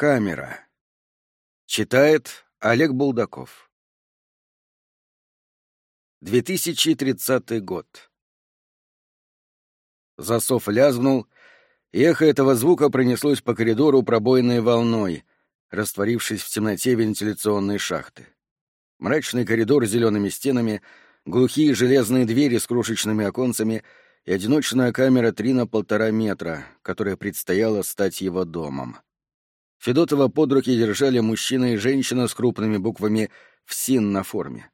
Камера. Читает Олег Булдаков. 2030 год. Засов лязгнул, и эхо этого звука пронеслось по коридору пробойной волной, растворившись в темноте вентиляционной шахты. Мрачный коридор с зелеными стенами, глухие железные двери с крошечными оконцами и одиночная камера три на полтора метра, которая предстояла стать его домом. Федотова под руки держали мужчина и женщина с крупными буквами «ФСИН» на форме.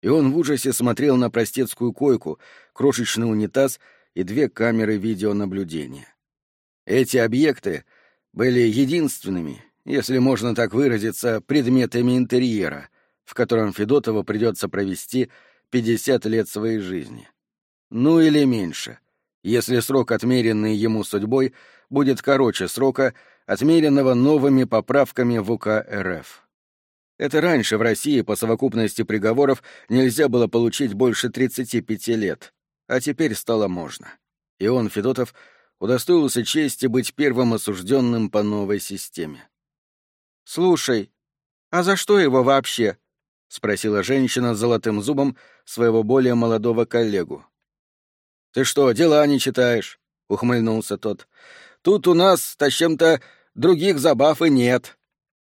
И он в ужасе смотрел на простецкую койку, крошечный унитаз и две камеры видеонаблюдения. Эти объекты были единственными, если можно так выразиться, предметами интерьера, в котором Федотову придется провести 50 лет своей жизни. Ну или меньше, если срок, отмеренный ему судьбой, будет короче срока, отмеренного новыми поправками в УК РФ. Это раньше в России по совокупности приговоров нельзя было получить больше 35 лет, а теперь стало можно. И он, Федотов, удостоился чести быть первым осужденным по новой системе. «Слушай, а за что его вообще?» — спросила женщина с золотым зубом своего более молодого коллегу. «Ты что, дела не читаешь?» — ухмыльнулся тот. «Тут у нас-то чем-то Других забав и нет.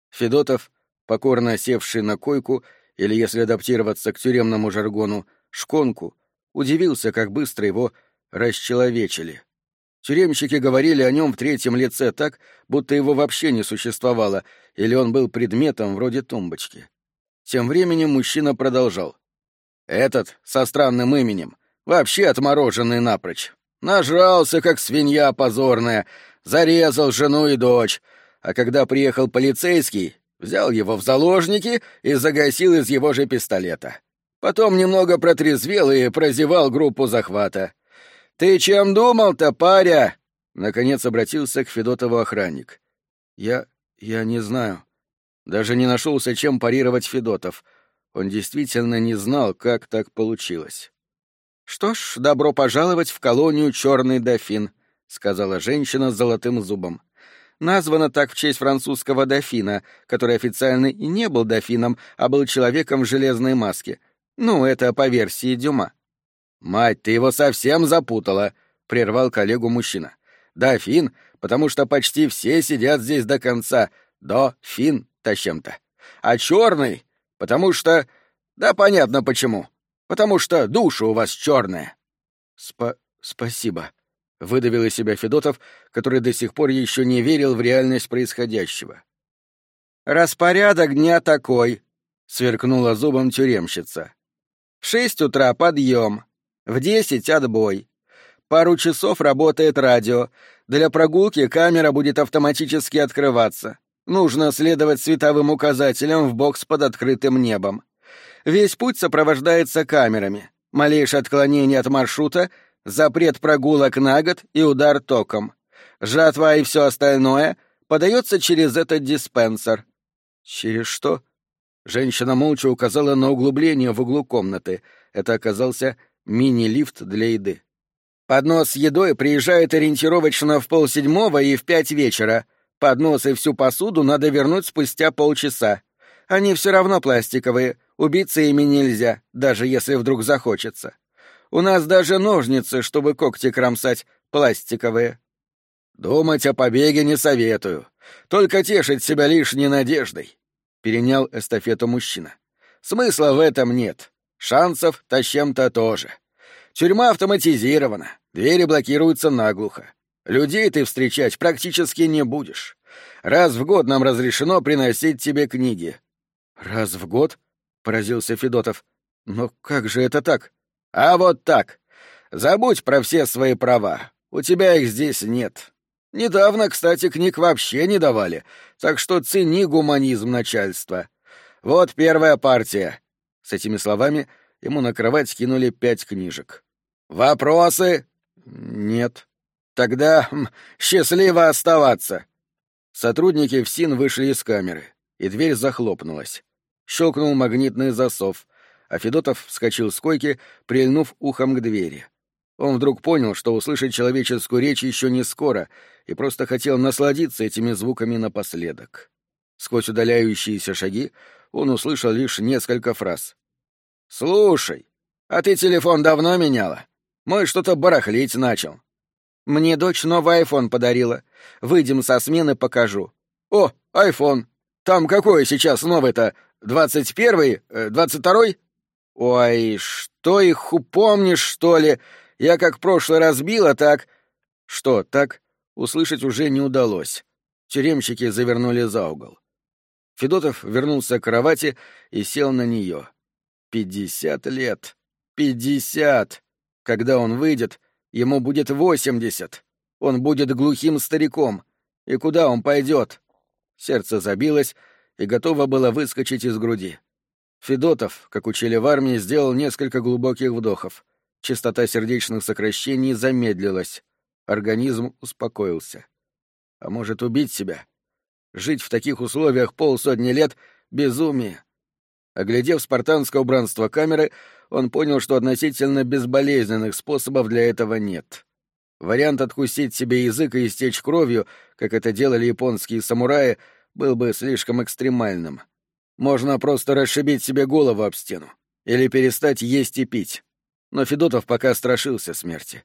Федотов, покорно севший на койку, или, если адаптироваться к тюремному жаргону, шконку, удивился, как быстро его расчеловечили. Тюремщики говорили о нем в третьем лице так, будто его вообще не существовало, или он был предметом вроде тумбочки. Тем временем мужчина продолжал. «Этот, со странным именем, вообще отмороженный напрочь. Нажрался, как свинья позорная, зарезал жену и дочь, а когда приехал полицейский, взял его в заложники и загасил из его же пистолета. Потом немного протрезвел и прозевал группу захвата. «Ты чем думал-то, паря?» Наконец обратился к Федотову охранник. «Я... я не знаю». Даже не нашелся, чем парировать Федотов. Он действительно не знал, как так получилось. «Что ж, добро пожаловать в колонию «Черный дофин», — сказала женщина с золотым зубом. Названа так в честь французского дофина, который официально и не был дофином, а был человеком в железной маске. Ну, это по версии Дюма. «Мать, ты его совсем запутала», — прервал коллегу мужчина. «Дофин, потому что почти все сидят здесь до конца. До фин то чем-то. А черный, потому что... Да понятно почему. Потому что душа у вас черная». «Спа... спасибо», — выдавил из себя Федотов, который до сих пор еще не верил в реальность происходящего. «Распорядок дня такой», — сверкнула зубом тюремщица. «В шесть утра подъем, в десять отбой. Пару часов работает радио. Для прогулки камера будет автоматически открываться. Нужно следовать световым указателям в бокс под открытым небом. Весь путь сопровождается камерами. Малейшее отклонение от маршрута запрет прогулок на год и удар током. Жатва и все остальное подается через этот диспенсер. Через что? Женщина молча указала на углубление в углу комнаты. Это оказался мини-лифт для еды. Поднос с едой приезжает ориентировочно в полседьмого и в пять вечера. Поднос и всю посуду надо вернуть спустя полчаса. Они все равно пластиковые, убиться ими нельзя, даже если вдруг захочется. У нас даже ножницы, чтобы когти кромсать, пластиковые. Думать о побеге не советую. Только тешить себя лишней надеждой. Перенял эстафету мужчина. Смысла в этом нет. Шансов то чем-то тоже. Тюрьма автоматизирована, двери блокируются наглухо. Людей ты встречать практически не будешь. Раз в год нам разрешено приносить тебе книги. Раз в год? поразился Федотов. Но как же это так? А вот так. Забудь про все свои права. У тебя их здесь нет. Недавно, кстати, книг вообще не давали, так что цени гуманизм начальства. Вот первая партия. С этими словами ему на кровать скинули пять книжек. Вопросы? Нет. Тогда хм, счастливо оставаться. Сотрудники ФСИН вышли из камеры, и дверь захлопнулась. Щелкнул магнитный засов — а Федотов вскочил с койки, прильнув ухом к двери. Он вдруг понял, что услышать человеческую речь еще не скоро, и просто хотел насладиться этими звуками напоследок. Сквозь удаляющиеся шаги он услышал лишь несколько фраз. «Слушай, а ты телефон давно меняла? Мой что-то барахлить начал». «Мне дочь новый айфон подарила. Выйдем со смены, покажу». «О, айфон. Там какой сейчас новый-то? Двадцать первый? Э, двадцать второй?» «Ой, что их упомнишь, что ли? Я как прошлый разбила, так...» «Что, так?» Услышать уже не удалось. Тюремщики завернули за угол. Федотов вернулся к кровати и сел на нее. Пятьдесят лет. Пятьдесят! Когда он выйдет, ему будет восемьдесят. Он будет глухим стариком. И куда он пойдет? Сердце забилось и готово было выскочить из груди. Федотов, как учили в армии, сделал несколько глубоких вдохов. Частота сердечных сокращений замедлилась. Организм успокоился. А может, убить себя? Жить в таких условиях полсотни лет — безумие. Оглядев спартанское убранство камеры, он понял, что относительно безболезненных способов для этого нет. Вариант откусить себе язык и истечь кровью, как это делали японские самураи, был бы слишком экстремальным. Можно просто расшибить себе голову об стену. Или перестать есть и пить. Но Федотов пока страшился смерти.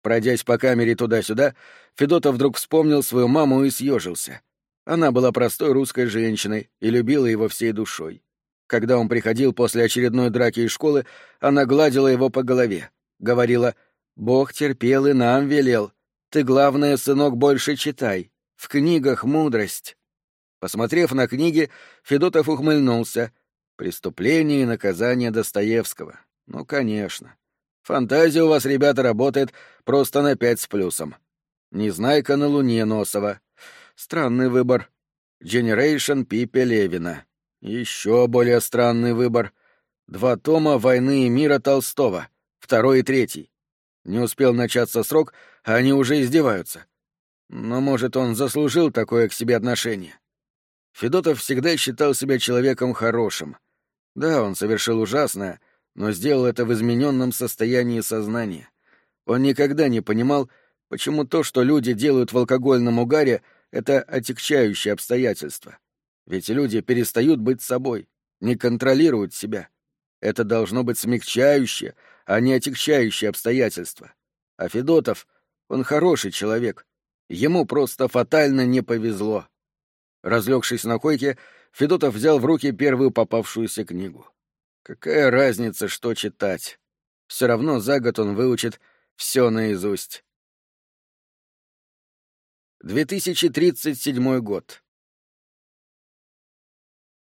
Пройдясь по камере туда-сюда, Федотов вдруг вспомнил свою маму и съежился. Она была простой русской женщиной и любила его всей душой. Когда он приходил после очередной драки из школы, она гладила его по голове. Говорила, «Бог терпел и нам велел. Ты, главное, сынок, больше читай. В книгах мудрость». Посмотрев на книги, Федотов ухмыльнулся. «Преступление и наказание Достоевского. Ну, конечно. Фантазия у вас, ребята, работает просто на пять с плюсом. Незнайка на Луне Носова. Странный выбор. Generation Пипе Левина. Еще более странный выбор. Два тома «Войны и мира» Толстого. Второй и третий. Не успел начаться срок, а они уже издеваются. Но, может, он заслужил такое к себе отношение. Федотов всегда считал себя человеком хорошим. Да, он совершил ужасное, но сделал это в измененном состоянии сознания. Он никогда не понимал, почему то, что люди делают в алкогольном угаре, это отягчающее обстоятельство. Ведь люди перестают быть собой, не контролируют себя. Это должно быть смягчающее, а не отягчающее обстоятельство. А Федотов, он хороший человек. Ему просто фатально не повезло. Разлегшись на койке, Федотов взял в руки первую попавшуюся книгу. Какая разница, что читать? Все равно за год он выучит все наизусть. 2037 год.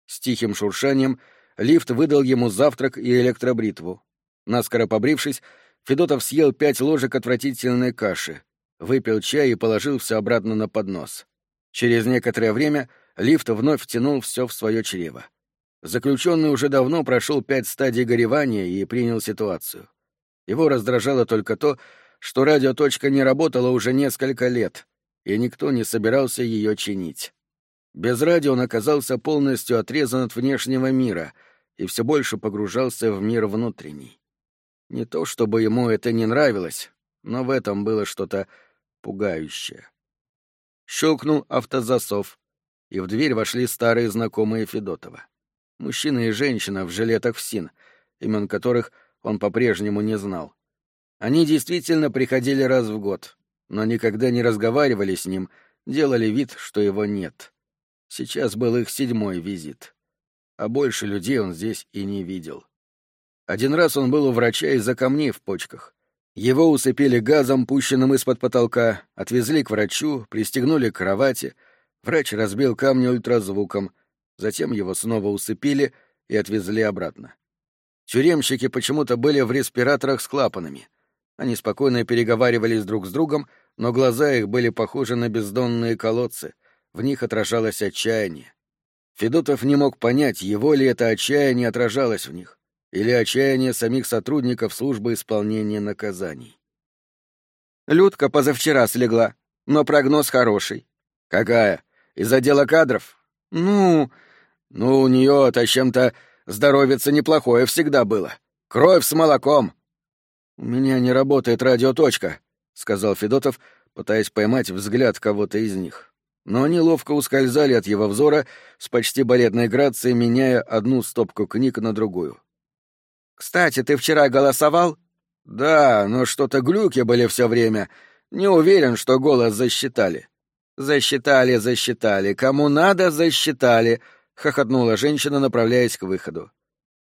С тихим шуршанием лифт выдал ему завтрак и электробритву. Наскоро побрившись, Федотов съел пять ложек отвратительной каши, выпил чай и положил все обратно на поднос. Через некоторое время лифт вновь втянул все в свое чрево. Заключенный уже давно прошел пять стадий горевания и принял ситуацию. Его раздражало только то, что радиоточка не работала уже несколько лет, и никто не собирался ее чинить. Без радио он оказался полностью отрезан от внешнего мира и все больше погружался в мир внутренний. Не то чтобы ему это не нравилось, но в этом было что-то пугающее. Щелкнул автозасов, и в дверь вошли старые знакомые Федотова. Мужчина и женщина в жилетах ФСИН, имен которых он по-прежнему не знал. Они действительно приходили раз в год, но никогда не разговаривали с ним, делали вид, что его нет. Сейчас был их седьмой визит. А больше людей он здесь и не видел. Один раз он был у врача из-за камней в почках. Его усыпили газом, пущенным из-под потолка, отвезли к врачу, пристегнули к кровати. Врач разбил камни ультразвуком. Затем его снова усыпили и отвезли обратно. Тюремщики почему-то были в респираторах с клапанами. Они спокойно переговаривались друг с другом, но глаза их были похожи на бездонные колодцы. В них отражалось отчаяние. Федотов не мог понять, его ли это отчаяние отражалось в них или отчаяние самих сотрудников службы исполнения наказаний. Людка позавчера слегла, но прогноз хороший. Какая? Из отдела кадров? Ну... Ну, у нее-то чем-то здоровится неплохое всегда было. Кровь с молоком. «У меня не работает радиоточка», — сказал Федотов, пытаясь поймать взгляд кого-то из них. Но они ловко ускользали от его взора с почти балетной грацией, меняя одну стопку книг на другую. «Кстати, ты вчера голосовал?» «Да, но что-то глюки были все время. Не уверен, что голос засчитали». «Засчитали, засчитали. Кому надо, засчитали», — хохотнула женщина, направляясь к выходу.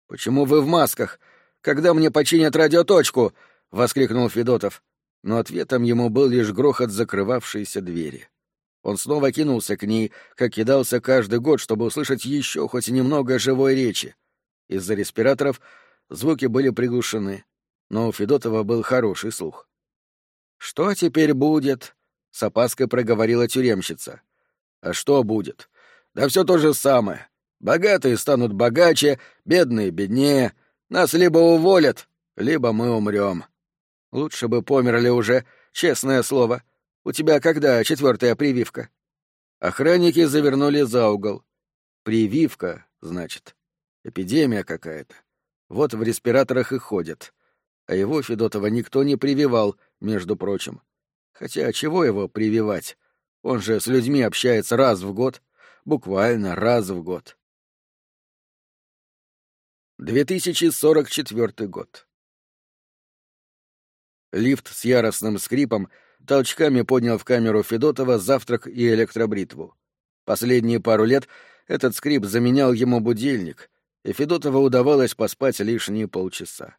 «Почему вы в масках? Когда мне починят радиоточку?» — воскликнул Федотов. Но ответом ему был лишь грохот закрывавшейся двери. Он снова кинулся к ней, как кидался каждый год, чтобы услышать еще хоть немного живой речи. Из-за респираторов звуки были приглушены, но у Федотова был хороший слух. «Что теперь будет?» — с опаской проговорила тюремщица. «А что будет? Да все то же самое. Богатые станут богаче, бедные — беднее. Нас либо уволят, либо мы умрем. Лучше бы померли уже, честное слово. У тебя когда четвертая прививка?» Охранники завернули за угол. «Прививка, значит. Эпидемия какая-то. Вот в респираторах и ходят. А его, Федотова, никто не прививал, между прочим. Хотя чего его прививать? Он же с людьми общается раз в год. Буквально раз в год. 2044 год. Лифт с яростным скрипом толчками поднял в камеру Федотова завтрак и электробритву. Последние пару лет этот скрип заменял ему будильник, и Федотова удавалось поспать лишние полчаса.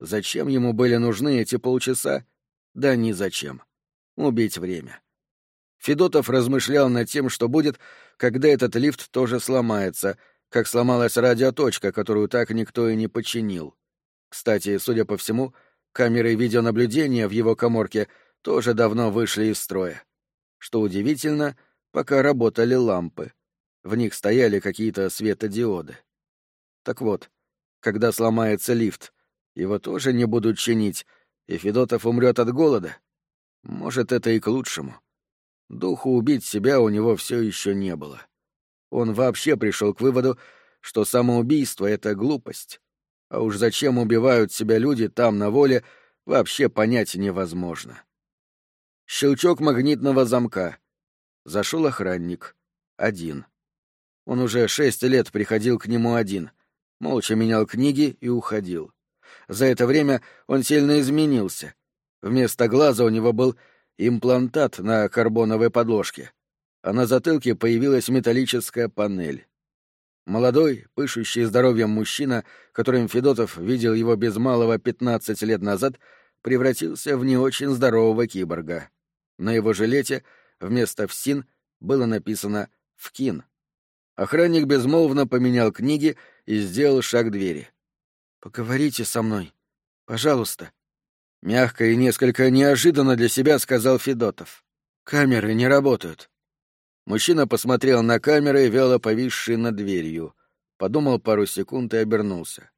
Зачем ему были нужны эти полчаса? Да ни зачем. Убить время. Федотов размышлял над тем, что будет, когда этот лифт тоже сломается, как сломалась радиоточка, которую так никто и не починил. Кстати, судя по всему, камеры видеонаблюдения в его коморке тоже давно вышли из строя. Что удивительно, пока работали лампы. В них стояли какие-то светодиоды. Так вот, когда сломается лифт, его тоже не будут чинить, и Федотов умрет от голода. Может, это и к лучшему. Духу убить себя у него все еще не было. Он вообще пришел к выводу, что самоубийство — это глупость. А уж зачем убивают себя люди там на воле, вообще понять невозможно. Щелчок магнитного замка. Зашел охранник. Один. Он уже шесть лет приходил к нему один молча менял книги и уходил. За это время он сильно изменился. Вместо глаза у него был имплантат на карбоновой подложке, а на затылке появилась металлическая панель. Молодой, пышущий здоровьем мужчина, которым Федотов видел его без малого пятнадцать лет назад, превратился в не очень здорового киборга. На его жилете вместо «ФСИН» было написано «ФКИН». Охранник безмолвно поменял книги и сделал шаг к двери. «Поговорите со мной. Пожалуйста». Мягко и несколько неожиданно для себя сказал Федотов. «Камеры не работают». Мужчина посмотрел на камеры, вяло повисшие над дверью. Подумал пару секунд и обернулся.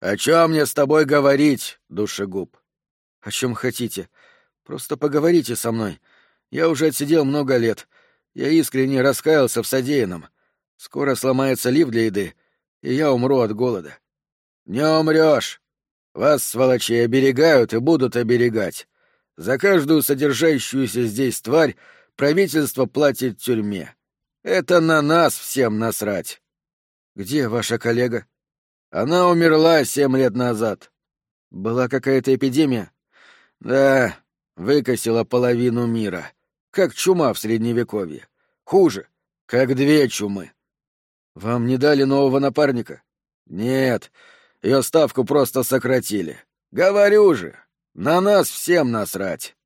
«О чем мне с тобой говорить, душегуб?» «О чем хотите. Просто поговорите со мной. Я уже отсидел много лет. Я искренне раскаялся в содеянном. Скоро сломается лифт для еды, и я умру от голода. Не умрешь. Вас, сволочи, оберегают и будут оберегать. За каждую содержащуюся здесь тварь правительство платит тюрьме. Это на нас всем насрать. Где ваша коллега? Она умерла семь лет назад. Была какая-то эпидемия? Да, выкосила половину мира. Как чума в средневековье. Хуже, как две чумы. Вам не дали нового напарника? Нет, ее ставку просто сократили. Говорю же, на нас всем насрать.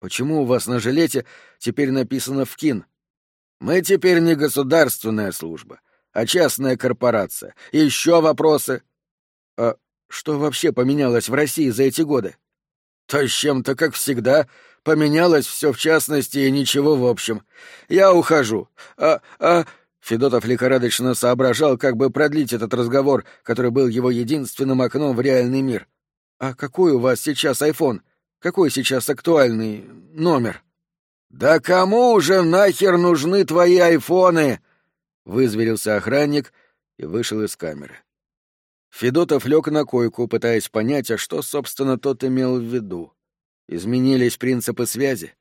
Почему у вас на жилете теперь написано «ВКИН»? Мы теперь не государственная служба, а частная корпорация. Еще вопросы? А что вообще поменялось в России за эти годы? То с чем-то, как всегда, поменялось все в частности и ничего в общем. Я ухожу. А, а, Федотов лихорадочно соображал, как бы продлить этот разговор, который был его единственным окном в реальный мир. «А какой у вас сейчас айфон? Какой сейчас актуальный номер?» «Да кому уже нахер нужны твои айфоны?» — вызверился охранник и вышел из камеры. Федотов лег на койку, пытаясь понять, а что, собственно, тот имел в виду. Изменились принципы связи.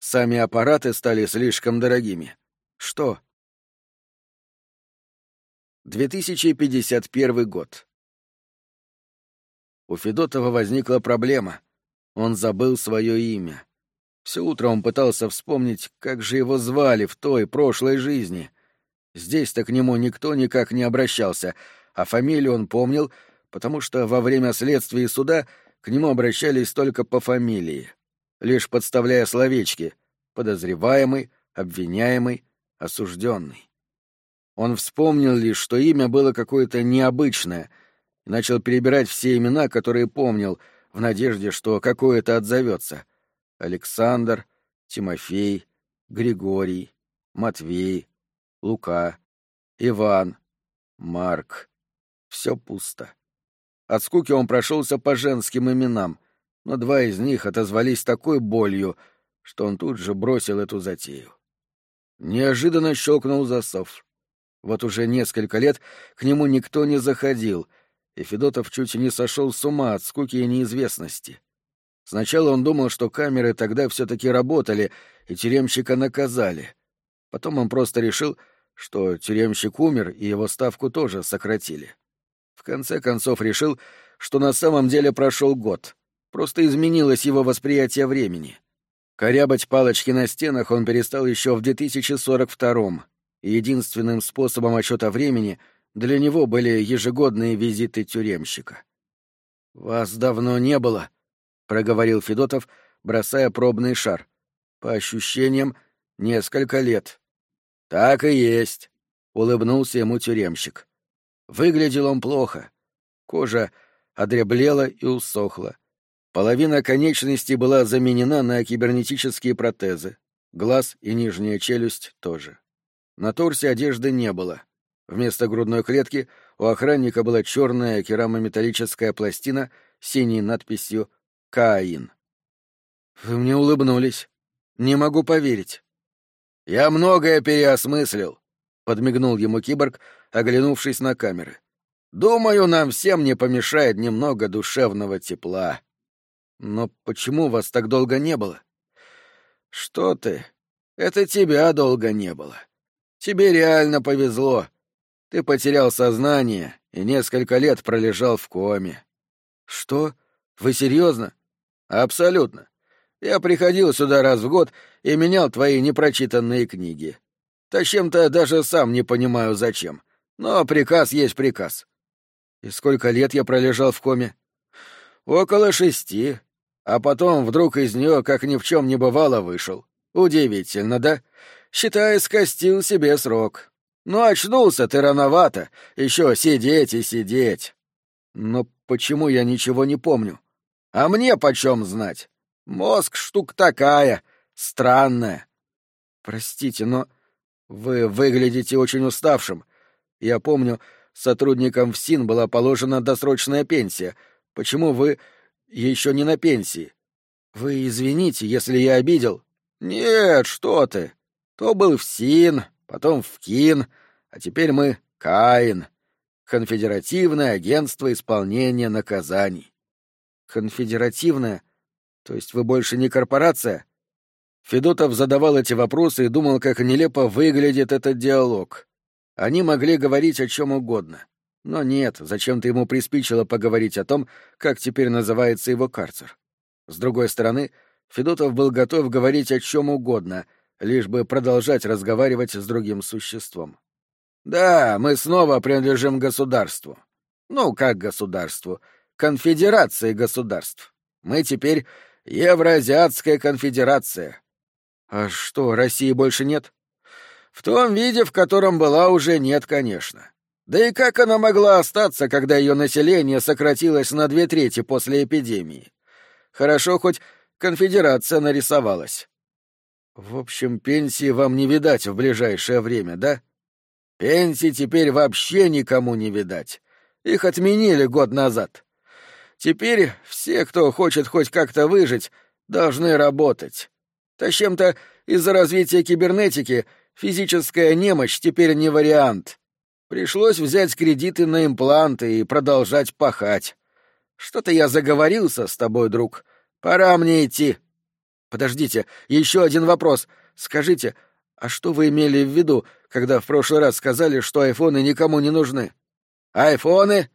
Сами аппараты стали слишком дорогими. Что? 2051 год. У Федотова возникла проблема. Он забыл свое имя. Все утро он пытался вспомнить, как же его звали в той прошлой жизни. Здесь-то к нему никто никак не обращался, а фамилию он помнил, потому что во время следствия и суда к нему обращались только по фамилии, лишь подставляя словечки «подозреваемый», «обвиняемый», «осужденный». Он вспомнил лишь, что имя было какое-то необычное, и начал перебирать все имена, которые помнил, в надежде, что какое-то отзовется. Александр, Тимофей, Григорий, Матвей, Лука, Иван, Марк. Все пусто. От скуки он прошелся по женским именам, но два из них отозвались такой болью, что он тут же бросил эту затею. Неожиданно щелкнул засов. Вот уже несколько лет к нему никто не заходил, и Федотов чуть не сошел с ума от скуки и неизвестности. Сначала он думал, что камеры тогда все-таки работали, и тюремщика наказали. Потом он просто решил, что тюремщик умер, и его ставку тоже сократили. В конце концов решил, что на самом деле прошел год. Просто изменилось его восприятие времени. Корябать палочки на стенах он перестал еще в 2042-м, и единственным способом отчета времени для него были ежегодные визиты тюремщика. «Вас давно не было», — проговорил Федотов, бросая пробный шар. «По ощущениям, несколько лет». «Так и есть», — улыбнулся ему тюремщик. Выглядел он плохо. Кожа одреблела и усохла. Половина конечностей была заменена на кибернетические протезы. Глаз и нижняя челюсть тоже. На торсе одежды не было. Вместо грудной клетки у охранника была черная керамометаллическая пластина с синей надписью «Каин». «Вы мне улыбнулись. Не могу поверить». «Я многое переосмыслил», — подмигнул ему киборг, оглянувшись на камеры. «Думаю, нам всем не помешает немного душевного тепла». «Но почему вас так долго не было?» «Что ты? Это тебя долго не было. Тебе реально повезло. Ты потерял сознание и несколько лет пролежал в коме». «Что? Вы серьезно?» «Абсолютно. Я приходил сюда раз в год и менял твои непрочитанные книги. Тащем-то даже сам не понимаю, зачем. Но приказ есть приказ. И сколько лет я пролежал в коме? Около шести. А потом вдруг из нее, как ни в чем не бывало, вышел. Удивительно, да? Считай, скостил себе срок. Ну, очнулся ты рановато. Еще сидеть и сидеть. Но почему я ничего не помню? А мне почем знать? Мозг штука такая, странная. Простите, но вы выглядите очень уставшим. Я помню, сотрудникам ФСИН была положена досрочная пенсия. Почему вы еще не на пенсии? Вы извините, если я обидел. Нет, что ты. То был ФСИН, потом ФКИН, а теперь мы КАИН. Конфедеративное агентство исполнения наказаний. Конфедеративное? То есть вы больше не корпорация? Федотов задавал эти вопросы и думал, как нелепо выглядит этот диалог. Они могли говорить о чем угодно. Но нет, зачем-то ему приспичило поговорить о том, как теперь называется его карцер. С другой стороны, Федотов был готов говорить о чем угодно, лишь бы продолжать разговаривать с другим существом. «Да, мы снова принадлежим государству. Ну, как государству? Конфедерации государств. Мы теперь Евроазиатская конфедерация». «А что, России больше нет?» В том виде, в котором была, уже нет, конечно. Да и как она могла остаться, когда ее население сократилось на две трети после эпидемии? Хорошо, хоть конфедерация нарисовалась. В общем, пенсии вам не видать в ближайшее время, да? Пенсии теперь вообще никому не видать. Их отменили год назад. Теперь все, кто хочет хоть как-то выжить, должны работать. Тащем-то из-за развития кибернетики Физическая немощь теперь не вариант. Пришлось взять кредиты на импланты и продолжать пахать. Что-то я заговорился с тобой, друг. Пора мне идти. Подождите, еще один вопрос. Скажите, а что вы имели в виду, когда в прошлый раз сказали, что айфоны никому не нужны? Айфоны?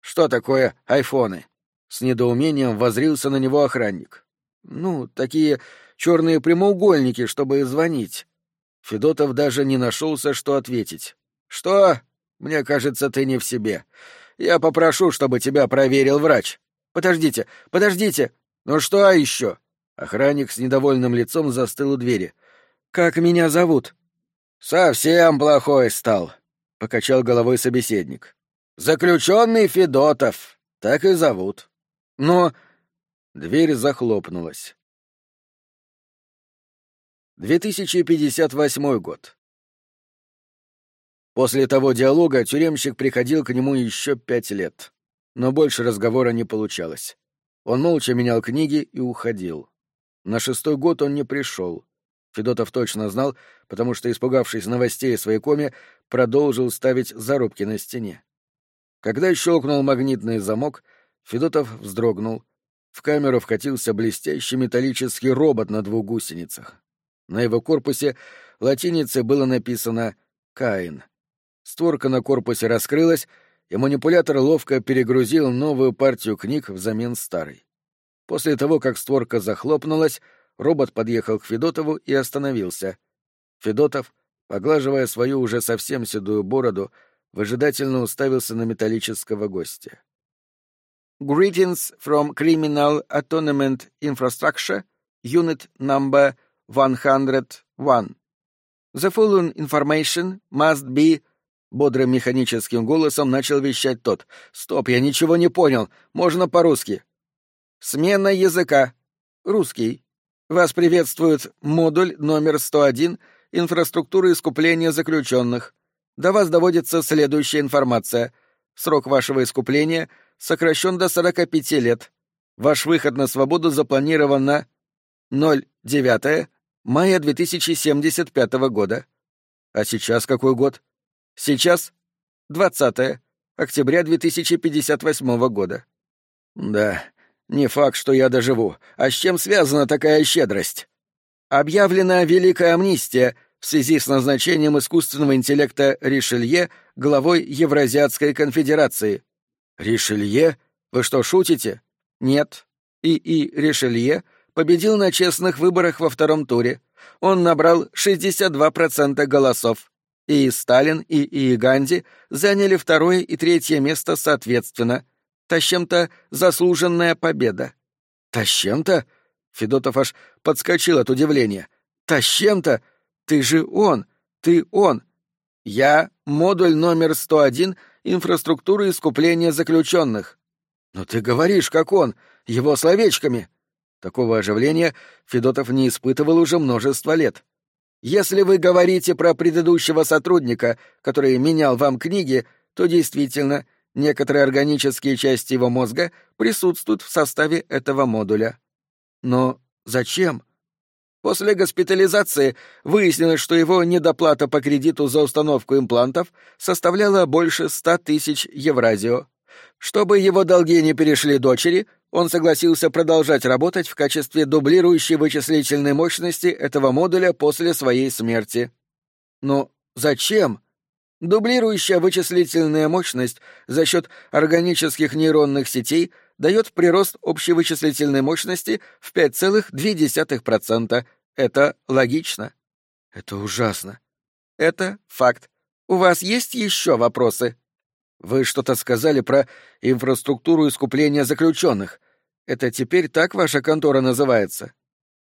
Что такое айфоны? С недоумением возрился на него охранник. Ну, такие черные прямоугольники, чтобы звонить. Федотов даже не нашелся, что ответить. Что? Мне кажется, ты не в себе. Я попрошу, чтобы тебя проверил врач. Подождите, подождите. Ну что еще? Охранник с недовольным лицом застыл у двери. Как меня зовут? Совсем плохой стал, покачал головой собеседник. Заключенный Федотов. Так и зовут. Но дверь захлопнулась. 2058 год. После того диалога тюремщик приходил к нему еще пять лет. Но больше разговора не получалось. Он молча менял книги и уходил. На шестой год он не пришел. Федотов точно знал, потому что, испугавшись новостей о своей коме, продолжил ставить зарубки на стене. Когда щелкнул магнитный замок, Федотов вздрогнул. В камеру вкатился блестящий металлический робот на двух гусеницах. На его корпусе латиницей было написано «Каин». Створка на корпусе раскрылась, и манипулятор ловко перегрузил новую партию книг взамен старой. После того, как створка захлопнулась, робот подъехал к Федотову и остановился. Федотов, поглаживая свою уже совсем седую бороду, выжидательно уставился на металлического гостя. «Greetings from Criminal Atonement Infrastructure, Unit Number 101. The following information must be Бодрым механическим голосом начал вещать тот. «Стоп, я ничего не понял. Можно по-русски?» «Смена языка. Русский. Вас приветствует модуль номер 101 инфраструктуры искупления заключенных. До вас доводится следующая информация. Срок вашего искупления сокращен до 45 лет. Ваш выход на свободу запланирован на 09 мая 2075 года. А сейчас какой год? Сейчас 20 октября 2058 года. Да, не факт, что я доживу. А с чем связана такая щедрость? Объявлена Великая амнистия в связи с назначением искусственного интеллекта Ришелье главой Евразиатской конфедерации. Ришелье? Вы что, шутите? Нет. И.И. Ришелье победил на честных выборах во втором туре. Он набрал 62% голосов и Сталин, и, и Ганди заняли второе и третье место соответственно. Тащем-то заслуженная победа. Тащем-то? Федотов аж подскочил от удивления. Тащем-то? Ты же он! Ты он! Я — модуль номер 101 инфраструктуры искупления заключенных. Но ты говоришь, как он, его словечками. Такого оживления Федотов не испытывал уже множество лет. Если вы говорите про предыдущего сотрудника, который менял вам книги, то действительно некоторые органические части его мозга присутствуют в составе этого модуля. Но зачем? После госпитализации выяснилось, что его недоплата по кредиту за установку имплантов составляла больше ста тысяч евразио. Чтобы его долги не перешли дочери, он согласился продолжать работать в качестве дублирующей вычислительной мощности этого модуля после своей смерти. Но зачем? Дублирующая вычислительная мощность за счет органических нейронных сетей дает прирост общей вычислительной мощности в 5,2%. Это логично. Это ужасно. Это факт. У вас есть еще вопросы? Вы что-то сказали про инфраструктуру искупления заключенных. Это теперь так ваша контора называется?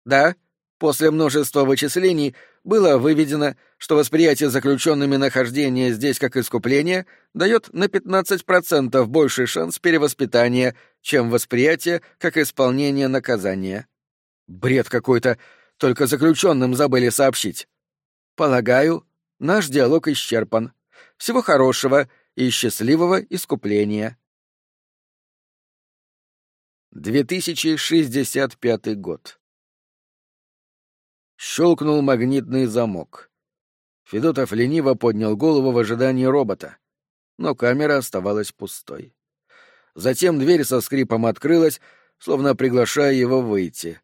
Да. После множества вычислений было выведено, что восприятие заключенными нахождения здесь как искупление дает на 15% больший шанс перевоспитания, чем восприятие как исполнение наказания. Бред какой-то, только заключенным забыли сообщить. Полагаю, наш диалог исчерпан. Всего хорошего и счастливого искупления. 2065 год. Щелкнул магнитный замок. Федотов лениво поднял голову в ожидании робота. но камера оставалась пустой. Затем дверь со скрипом открылась, словно приглашая его выйти.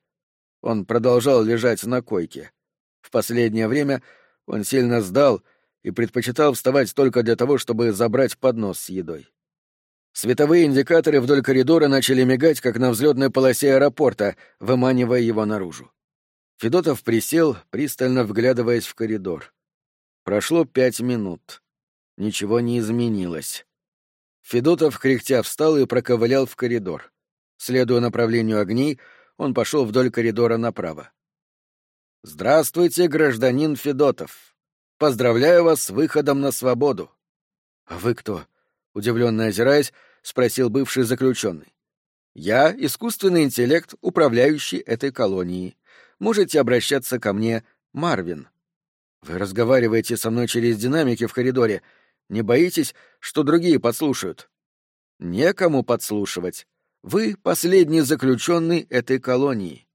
Он продолжал лежать на койке. В последнее время он сильно сдал и предпочитал вставать только для того, чтобы забрать поднос с едой. Световые индикаторы вдоль коридора начали мигать, как на взлетной полосе аэропорта, выманивая его наружу. Федотов присел, пристально вглядываясь в коридор. Прошло пять минут. Ничего не изменилось. Федотов, кряхтя, встал и проковылял в коридор. Следуя направлению огней, он пошел вдоль коридора направо. «Здравствуйте, гражданин Федотов. Поздравляю вас с выходом на свободу». «А вы кто?» — удивленно озираясь, спросил бывший заключенный. «Я — искусственный интеллект, управляющий этой колонией. Можете обращаться ко мне, Марвин». «Вы разговариваете со мной через динамики в коридоре. Не боитесь, что другие подслушают?» «Некому подслушивать. Вы — последний заключенный этой колонии».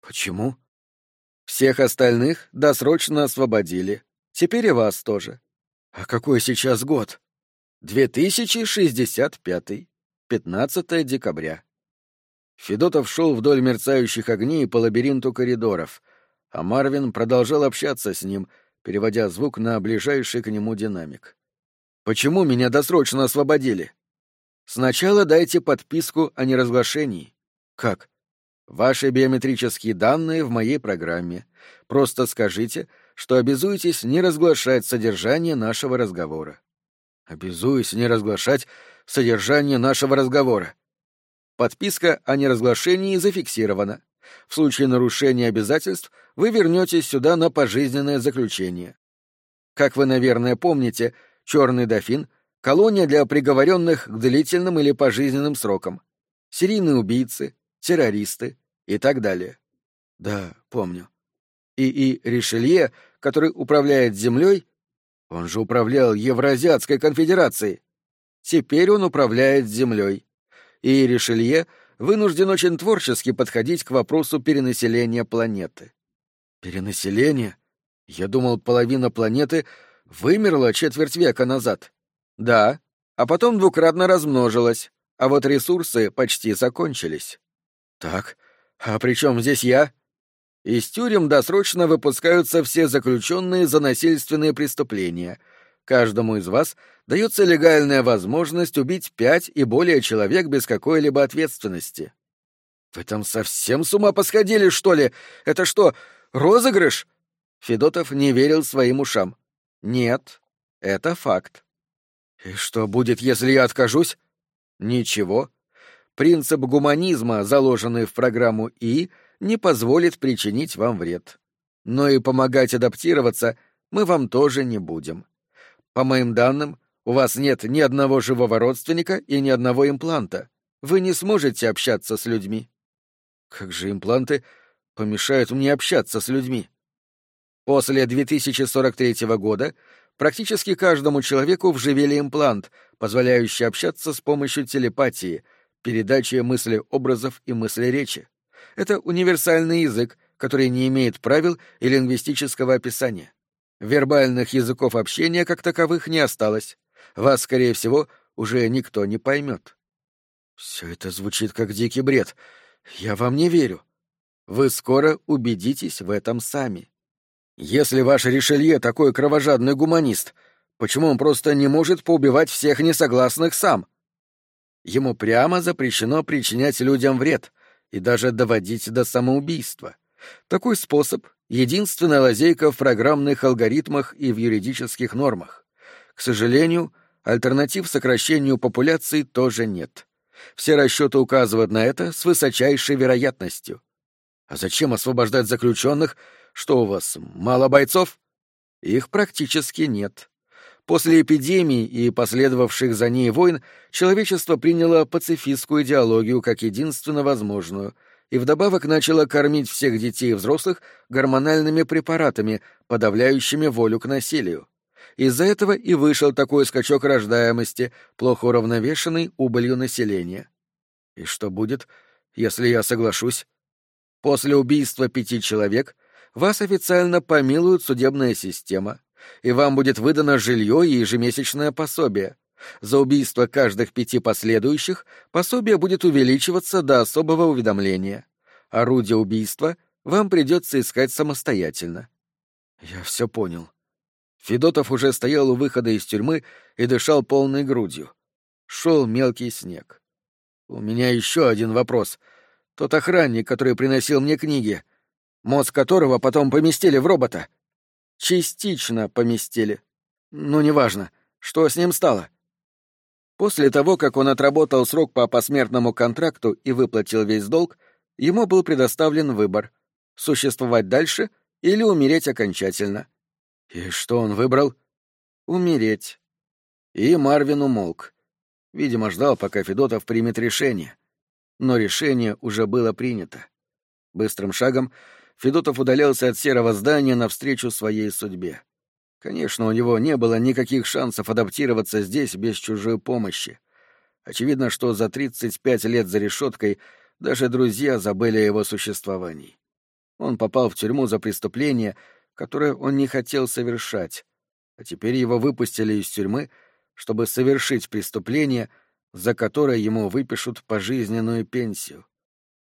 «Почему?» «Всех остальных досрочно освободили. Теперь и вас тоже». «А какой сейчас год?» 2065. 15 декабря. Федотов шел вдоль мерцающих огней по лабиринту коридоров, а Марвин продолжал общаться с ним, переводя звук на ближайший к нему динамик. «Почему меня досрочно освободили?» «Сначала дайте подписку о неразглашении». «Как?» «Ваши биометрические данные в моей программе. Просто скажите, что обязуетесь не разглашать содержание нашего разговора». Обязуюсь не разглашать содержание нашего разговора. Подписка о неразглашении зафиксирована. В случае нарушения обязательств вы вернетесь сюда на пожизненное заключение. Как вы, наверное, помните, «Черный дофин» — колония для приговоренных к длительным или пожизненным срокам. Серийные убийцы, террористы и так далее. Да, помню. И и Ришелье, который управляет землей, он же управлял Евразиатской конфедерацией. Теперь он управляет землей. И Ришелье вынужден очень творчески подходить к вопросу перенаселения планеты. Перенаселение? Я думал, половина планеты вымерла четверть века назад. Да, а потом двукратно размножилась, а вот ресурсы почти закончились. Так, а при чем здесь я? Из тюрем досрочно выпускаются все заключенные за насильственные преступления. Каждому из вас дается легальная возможность убить пять и более человек без какой-либо ответственности. Вы там совсем с ума посходили, что ли? Это что, розыгрыш? Федотов не верил своим ушам. Нет, это факт. И что будет, если я откажусь? Ничего. Принцип гуманизма, заложенный в программу И, — не позволит причинить вам вред. Но и помогать адаптироваться мы вам тоже не будем. По моим данным, у вас нет ни одного живого родственника и ни одного импланта. Вы не сможете общаться с людьми. Как же импланты помешают мне общаться с людьми? После 2043 года практически каждому человеку вживили имплант, позволяющий общаться с помощью телепатии, передачи мысли-образов и мысли-речи. Это универсальный язык, который не имеет правил и лингвистического описания. Вербальных языков общения как таковых не осталось. Вас, скорее всего, уже никто не поймет. Все это звучит как дикий бред. Я вам не верю. Вы скоро убедитесь в этом сами. Если ваш Ришелье такой кровожадный гуманист, почему он просто не может поубивать всех несогласных сам? Ему прямо запрещено причинять людям вред, и даже доводить до самоубийства. Такой способ — единственная лазейка в программных алгоритмах и в юридических нормах. К сожалению, альтернатив сокращению популяции тоже нет. Все расчеты указывают на это с высочайшей вероятностью. А зачем освобождать заключенных? Что у вас, мало бойцов? Их практически нет. После эпидемии и последовавших за ней войн человечество приняло пацифистскую идеологию как единственно возможную и вдобавок начало кормить всех детей и взрослых гормональными препаратами, подавляющими волю к насилию. Из-за этого и вышел такой скачок рождаемости, плохо уравновешенный убылью населения. И что будет, если я соглашусь? После убийства пяти человек вас официально помилует судебная система — и вам будет выдано жилье и ежемесячное пособие. За убийство каждых пяти последующих пособие будет увеличиваться до особого уведомления. Орудие убийства вам придется искать самостоятельно. Я все понял. Федотов уже стоял у выхода из тюрьмы и дышал полной грудью. Шел мелкий снег. У меня еще один вопрос. Тот охранник, который приносил мне книги, мозг которого потом поместили в робота. Частично поместили. Ну, неважно. Что с ним стало? После того, как он отработал срок по посмертному контракту и выплатил весь долг, ему был предоставлен выбор — существовать дальше или умереть окончательно. И что он выбрал? Умереть. И Марвин умолк. Видимо, ждал, пока Федотов примет решение. Но решение уже было принято. Быстрым шагом Федотов удалялся от серого здания навстречу своей судьбе. Конечно, у него не было никаких шансов адаптироваться здесь без чужой помощи. Очевидно, что за 35 лет за решеткой даже друзья забыли о его существовании. Он попал в тюрьму за преступление, которое он не хотел совершать, а теперь его выпустили из тюрьмы, чтобы совершить преступление, за которое ему выпишут пожизненную пенсию.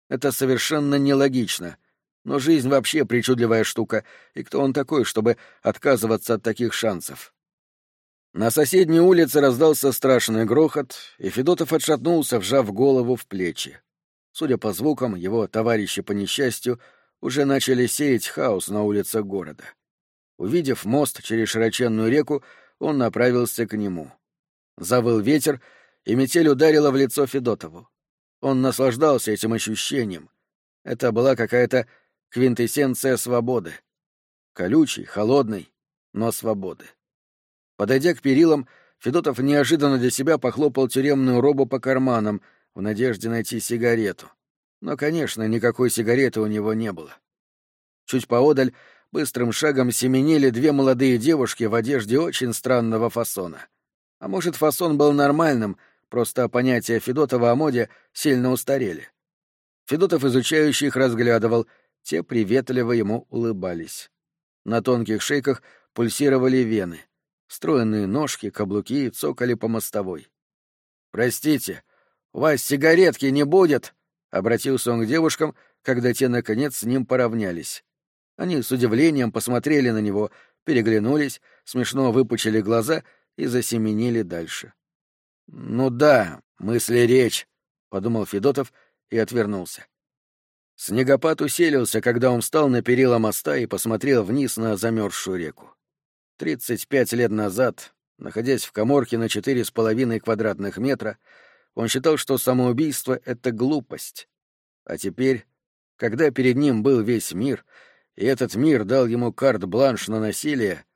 Это совершенно нелогично — но жизнь вообще причудливая штука, и кто он такой, чтобы отказываться от таких шансов? На соседней улице раздался страшный грохот, и Федотов отшатнулся, вжав голову в плечи. Судя по звукам, его товарищи по несчастью уже начали сеять хаос на улицах города. Увидев мост через широченную реку, он направился к нему. Завыл ветер, и метель ударила в лицо Федотову. Он наслаждался этим ощущением. Это была какая-то квинтэссенция свободы. Колючий, холодный, но свободы. Подойдя к перилам, Федотов неожиданно для себя похлопал тюремную робу по карманам в надежде найти сигарету. Но, конечно, никакой сигареты у него не было. Чуть поодаль быстрым шагом семенили две молодые девушки в одежде очень странного фасона. А может, фасон был нормальным, просто понятия Федотова о моде сильно устарели. Федотов изучающий их разглядывал — те приветливо ему улыбались. На тонких шейках пульсировали вены. Стройные ножки, каблуки цокали по мостовой. «Простите, у вас сигаретки не будет?» — обратился он к девушкам, когда те, наконец, с ним поравнялись. Они с удивлением посмотрели на него, переглянулись, смешно выпучили глаза и засеменили дальше. «Ну да, мысли речь», — подумал Федотов и отвернулся. Снегопад усилился, когда он встал на перила моста и посмотрел вниз на замерзшую реку. Тридцать пять лет назад, находясь в коморке на четыре с половиной квадратных метра, он считал, что самоубийство — это глупость. А теперь, когда перед ним был весь мир, и этот мир дал ему карт-бланш на насилие,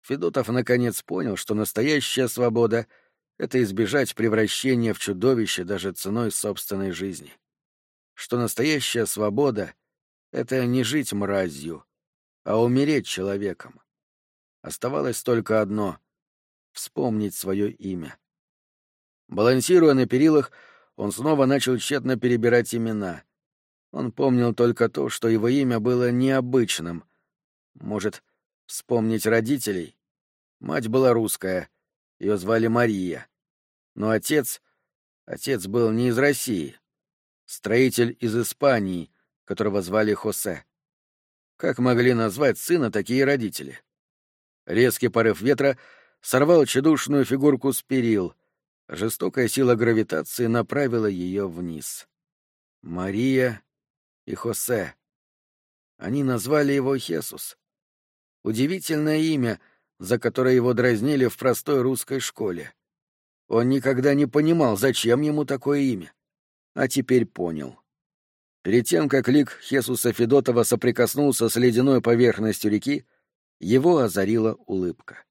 Федотов наконец понял, что настоящая свобода — это избежать превращения в чудовище даже ценой собственной жизни что настоящая свобода — это не жить мразью, а умереть человеком. Оставалось только одно — вспомнить свое имя. Балансируя на перилах, он снова начал тщетно перебирать имена. Он помнил только то, что его имя было необычным. Может, вспомнить родителей? Мать была русская, ее звали Мария. Но отец... Отец был не из России строитель из Испании, которого звали Хосе. Как могли назвать сына такие родители? Резкий порыв ветра сорвал чудушную фигурку с перил. Жестокая сила гравитации направила ее вниз. Мария и Хосе. Они назвали его Хесус. Удивительное имя, за которое его дразнили в простой русской школе. Он никогда не понимал, зачем ему такое имя а теперь понял. Перед тем, как лик Хесуса Федотова соприкоснулся с ледяной поверхностью реки, его озарила улыбка.